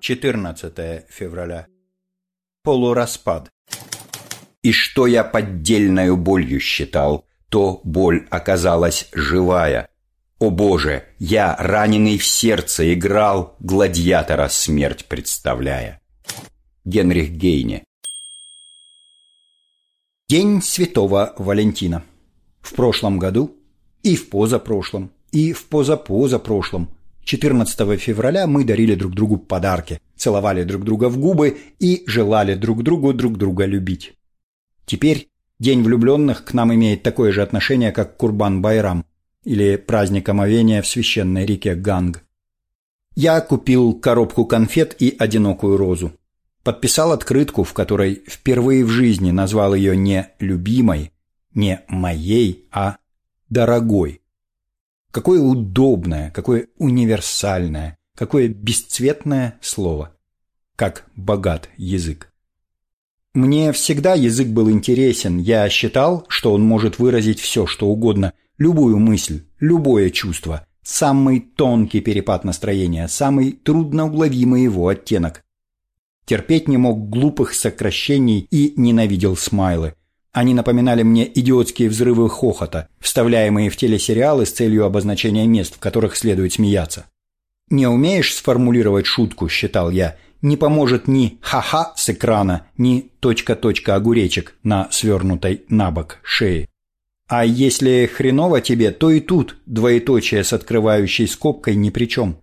14 февраля. Полураспад. И что я поддельною болью считал, то боль оказалась живая. О боже, я, раненый в сердце, играл, гладиатора смерть представляя. Генрих Гейне. День Святого Валентина. В прошлом году и в позапрошлом, и в позапозапрошлом 14 февраля мы дарили друг другу подарки, целовали друг друга в губы и желали друг другу друг друга любить. Теперь День влюбленных к нам имеет такое же отношение, как Курбан-Байрам или праздник омовения в священной реке Ганг. Я купил коробку конфет и одинокую розу. Подписал открытку, в которой впервые в жизни назвал ее не «любимой», не «моей», а «дорогой». Какое удобное, какое универсальное, какое бесцветное слово. Как богат язык. Мне всегда язык был интересен. Я считал, что он может выразить все, что угодно, любую мысль, любое чувство, самый тонкий перепад настроения, самый трудноуловимый его оттенок. Терпеть не мог глупых сокращений и ненавидел смайлы. Они напоминали мне идиотские взрывы хохота, вставляемые в телесериалы с целью обозначения мест, в которых следует смеяться. «Не умеешь сформулировать шутку», – считал я, – «не поможет ни ха-ха с экрана, ни точка-точка огуречек на свернутой на бок шее. А если хреново тебе, то и тут двоеточие с открывающей скобкой ни при чем.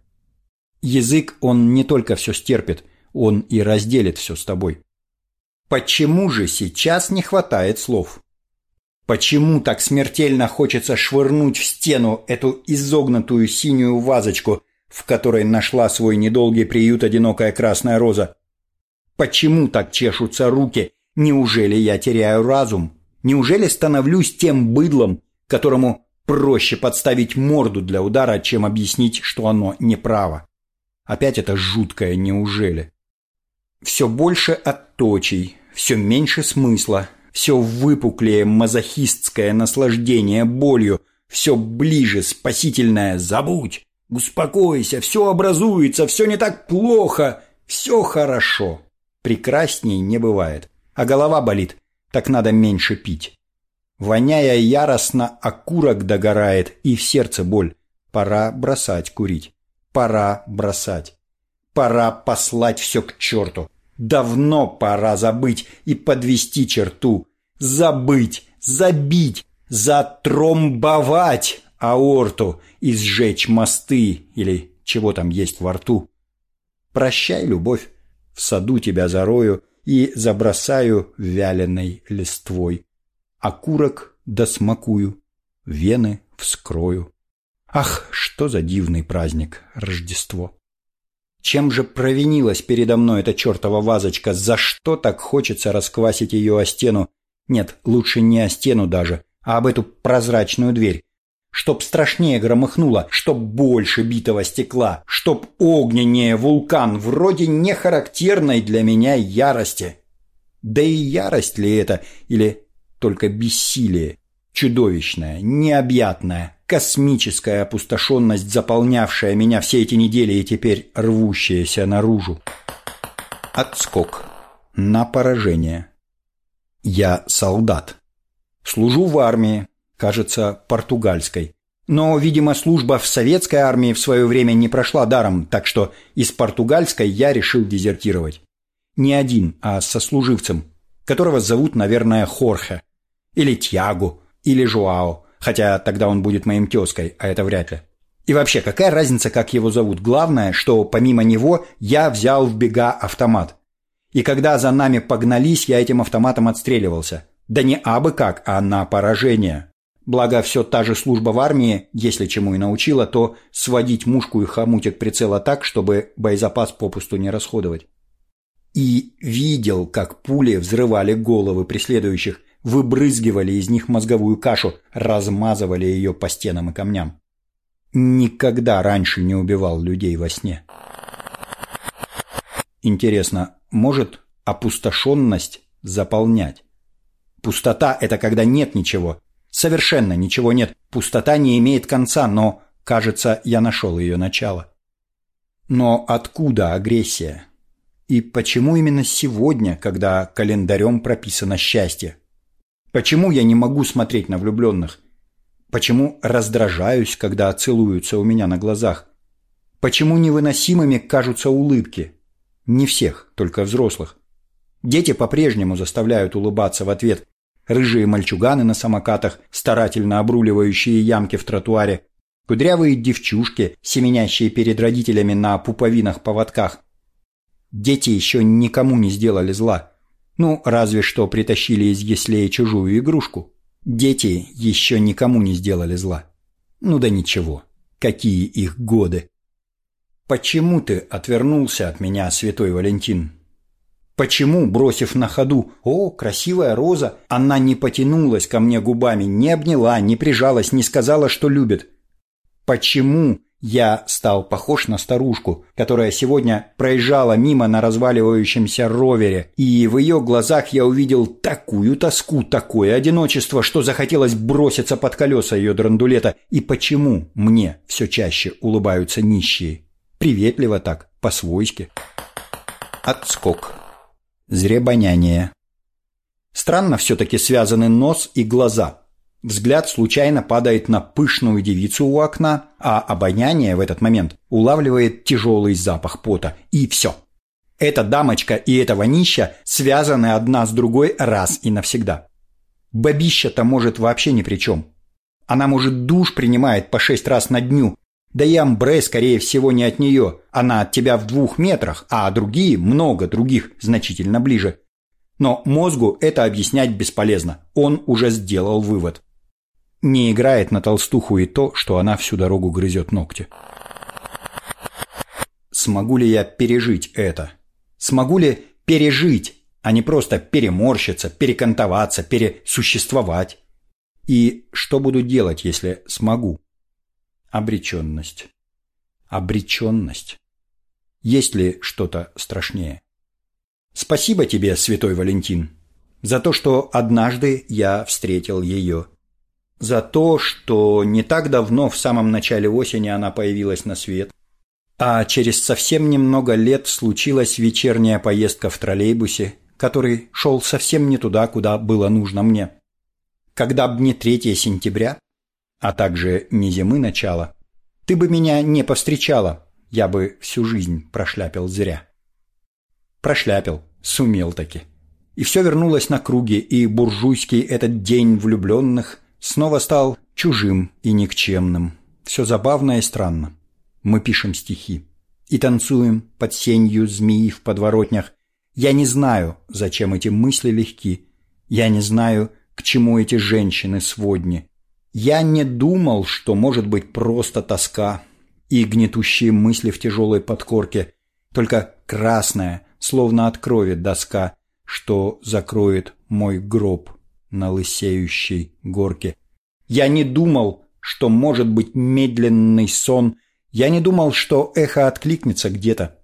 Язык, он не только все стерпит, он и разделит все с тобой. Почему же сейчас не хватает слов? Почему так смертельно хочется швырнуть в стену эту изогнутую синюю вазочку, в которой нашла свой недолгий приют одинокая красная роза? Почему так чешутся руки? Неужели я теряю разум? Неужели становлюсь тем быдлом, которому проще подставить морду для удара, чем объяснить, что оно неправо? Опять это жуткое «неужели»? Все больше отточий, все меньше смысла, все выпуклее мазохистское наслаждение болью, все ближе спасительное «забудь», «успокойся», «все образуется», «все не так плохо», «все хорошо». Прекрасней не бывает. А голова болит, так надо меньше пить. Воняя яростно, окурок догорает, и в сердце боль. Пора бросать курить. Пора бросать. Пора послать все к черту. Давно пора забыть и подвести черту. Забыть, забить, затромбовать аорту и сжечь мосты или чего там есть во рту. Прощай, любовь, в саду тебя зарою и забросаю вяленой листвой. Окурок досмакую, вены вскрою. Ах, что за дивный праздник Рождество! Чем же провинилась передо мной эта чертова вазочка? За что так хочется расквасить ее о стену? Нет, лучше не о стену даже, а об эту прозрачную дверь. Чтоб страшнее громыхнуло, чтоб больше битого стекла, чтоб огненнее вулкан, вроде не характерной для меня ярости. Да и ярость ли это, или только бессилие? Чудовищная, необъятная, космическая опустошенность, заполнявшая меня все эти недели и теперь рвущаяся наружу. Отскок. На поражение. Я солдат. Служу в армии, кажется, португальской. Но, видимо, служба в советской армии в свое время не прошла даром, так что из португальской я решил дезертировать. Не один, а со служивцем, которого зовут, наверное, Хорхе. Или Тьягу или Жуао, хотя тогда он будет моим тезкой, а это вряд ли. И вообще, какая разница, как его зовут? Главное, что помимо него я взял в бега автомат. И когда за нами погнались, я этим автоматом отстреливался. Да не абы как, а на поражение. Благо, все та же служба в армии, если чему и научила, то сводить мушку и хомутик прицела так, чтобы боезапас попусту не расходовать. И видел, как пули взрывали головы преследующих, выбрызгивали из них мозговую кашу, размазывали ее по стенам и камням. Никогда раньше не убивал людей во сне. Интересно, может опустошенность заполнять? Пустота – это когда нет ничего. Совершенно ничего нет. Пустота не имеет конца, но, кажется, я нашел ее начало. Но откуда агрессия? И почему именно сегодня, когда календарем прописано счастье? Почему я не могу смотреть на влюбленных? Почему раздражаюсь, когда целуются у меня на глазах? Почему невыносимыми кажутся улыбки? Не всех, только взрослых. Дети по-прежнему заставляют улыбаться в ответ. Рыжие мальчуганы на самокатах, старательно обруливающие ямки в тротуаре, кудрявые девчушки, семенящие перед родителями на пуповинах-поводках. Дети еще никому не сделали зла. Ну, разве что притащили из яслей чужую игрушку. Дети еще никому не сделали зла. Ну да ничего, какие их годы. Почему ты отвернулся от меня, святой Валентин? Почему, бросив на ходу «О, красивая роза», она не потянулась ко мне губами, не обняла, не прижалась, не сказала, что любит? Почему я стал похож на старушку, которая сегодня проезжала мимо на разваливающемся ровере, и в ее глазах я увидел такую тоску, такое одиночество, что захотелось броситься под колеса ее драндулета. И почему мне все чаще улыбаются нищие? Приветливо так, по-свойски. Отскок. Зребоняние. Странно все-таки связаны нос и глаза. Взгляд случайно падает на пышную девицу у окна, а обоняние в этот момент улавливает тяжелый запах пота. И все. Эта дамочка и эта вонища связаны одна с другой раз и навсегда. Бабища-то может вообще ни при чем. Она, может, душ принимает по шесть раз на дню, да и амбре, скорее всего, не от нее. Она от тебя в двух метрах, а другие, много других, значительно ближе. Но мозгу это объяснять бесполезно. Он уже сделал вывод. Не играет на толстуху и то, что она всю дорогу грызет ногти. Смогу ли я пережить это? Смогу ли пережить, а не просто переморщиться, перекантоваться, пересуществовать? И что буду делать, если смогу? Обреченность. Обреченность. Есть ли что-то страшнее? Спасибо тебе, святой Валентин, за то, что однажды я встретил ее. За то, что не так давно, в самом начале осени, она появилась на свет, а через совсем немного лет случилась вечерняя поездка в троллейбусе, который шел совсем не туда, куда было нужно мне. Когда б не 3 сентября, а также не зимы начала, ты бы меня не повстречала, я бы всю жизнь прошляпил зря. Прошляпил, сумел таки. И все вернулось на круги, и буржуйский этот день влюбленных снова стал чужим и никчемным. Все забавно и странно. Мы пишем стихи и танцуем под сенью змеи в подворотнях. Я не знаю, зачем эти мысли легки. Я не знаю, к чему эти женщины сводни. Я не думал, что может быть просто тоска и гнетущие мысли в тяжелой подкорке, только красная, словно от крови доска, что закроет мой гроб на лысеющей горке. Я не думал, что может быть медленный сон, я не думал, что эхо откликнется где-то.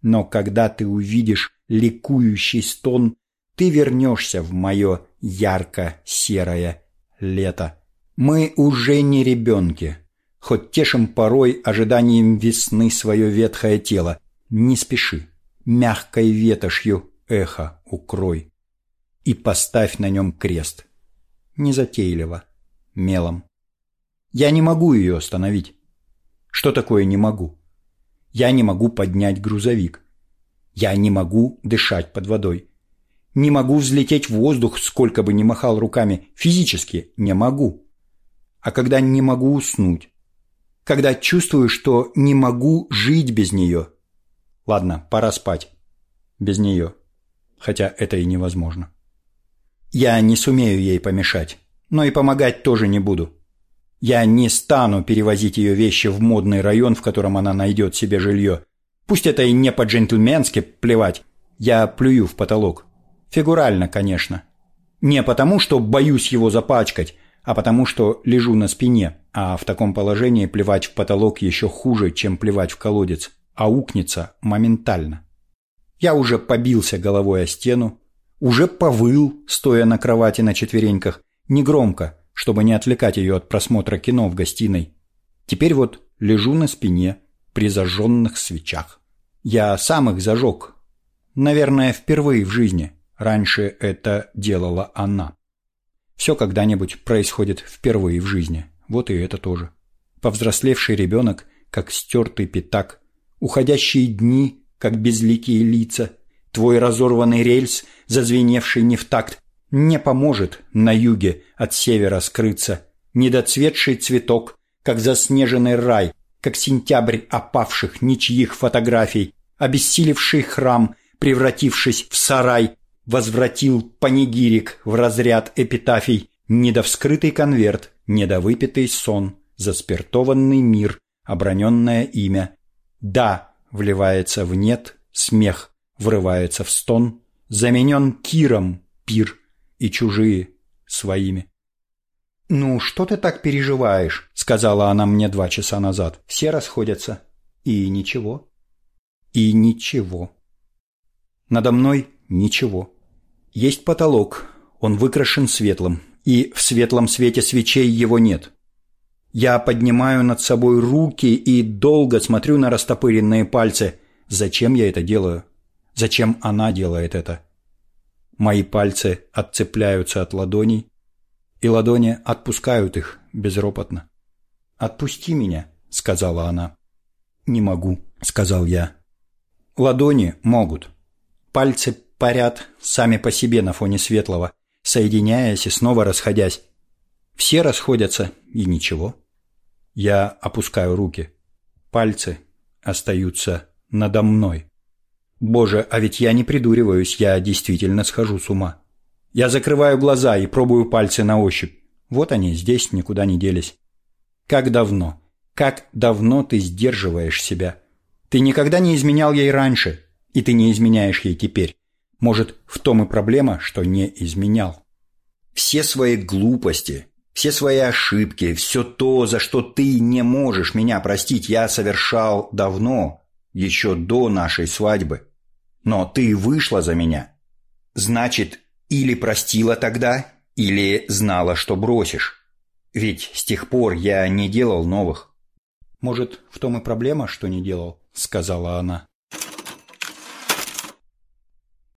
Но когда ты увидишь ликующий стон, ты вернешься в мое ярко-серое лето. Мы уже не ребенки, хоть тешим порой ожиданием весны свое ветхое тело. Не спеши, мягкой ветошью эхо укрой и поставь на нем крест. Незатейливо, мелом. Я не могу ее остановить. Что такое не могу? Я не могу поднять грузовик. Я не могу дышать под водой. Не могу взлететь в воздух, сколько бы ни махал руками. Физически не могу а когда не могу уснуть. Когда чувствую, что не могу жить без нее. Ладно, пора спать. Без нее. Хотя это и невозможно. Я не сумею ей помешать, но и помогать тоже не буду. Я не стану перевозить ее вещи в модный район, в котором она найдет себе жилье. Пусть это и не по-джентльменски плевать. Я плюю в потолок. Фигурально, конечно. Не потому, что боюсь его запачкать, а потому что лежу на спине, а в таком положении плевать в потолок еще хуже, чем плевать в колодец, а укнется моментально. Я уже побился головой о стену, уже повыл, стоя на кровати на четвереньках, негромко, чтобы не отвлекать ее от просмотра кино в гостиной. Теперь вот лежу на спине, при зажженных свечах. Я сам их зажег. Наверное, впервые в жизни. Раньше это делала она. Все когда-нибудь происходит впервые в жизни. Вот и это тоже. Повзрослевший ребенок, как стертый пятак. Уходящие дни, как безликие лица. Твой разорванный рельс, зазвеневший не в такт, не поможет на юге от севера скрыться. Недоцветший цветок, как заснеженный рай, как сентябрь опавших ничьих фотографий, обессилевший храм, превратившись в сарай, возвратил панигирик в разряд эпитафий, недовскрытый конверт, недовыпитый сон, заспиртованный мир, оброненное имя. Да, вливается в нет, смех, врывается в стон, заменен киром пир и чужие своими. «Ну, что ты так переживаешь?» — сказала она мне два часа назад. «Все расходятся». И ничего. И ничего. Надо мной ничего. Есть потолок, он выкрашен светлым, и в светлом свете свечей его нет. Я поднимаю над собой руки и долго смотрю на растопыренные пальцы. Зачем я это делаю? Зачем она делает это? Мои пальцы отцепляются от ладоней, и ладони отпускают их безропотно. «Отпусти меня», — сказала она. «Не могу», — сказал я. Ладони могут. Пальцы парят сами по себе на фоне светлого, соединяясь и снова расходясь. Все расходятся, и ничего. Я опускаю руки. Пальцы остаются надо мной. Боже, а ведь я не придуриваюсь, я действительно схожу с ума. Я закрываю глаза и пробую пальцы на ощупь. Вот они, здесь никуда не делись. Как давно, как давно ты сдерживаешь себя. Ты никогда не изменял ей раньше, и ты не изменяешь ей теперь. Может, в том и проблема, что не изменял. Все свои глупости, все свои ошибки, все то, за что ты не можешь меня простить, я совершал давно, еще до нашей свадьбы. Но ты вышла за меня. Значит, или простила тогда, или знала, что бросишь. Ведь с тех пор я не делал новых. Может, в том и проблема, что не делал, сказала она.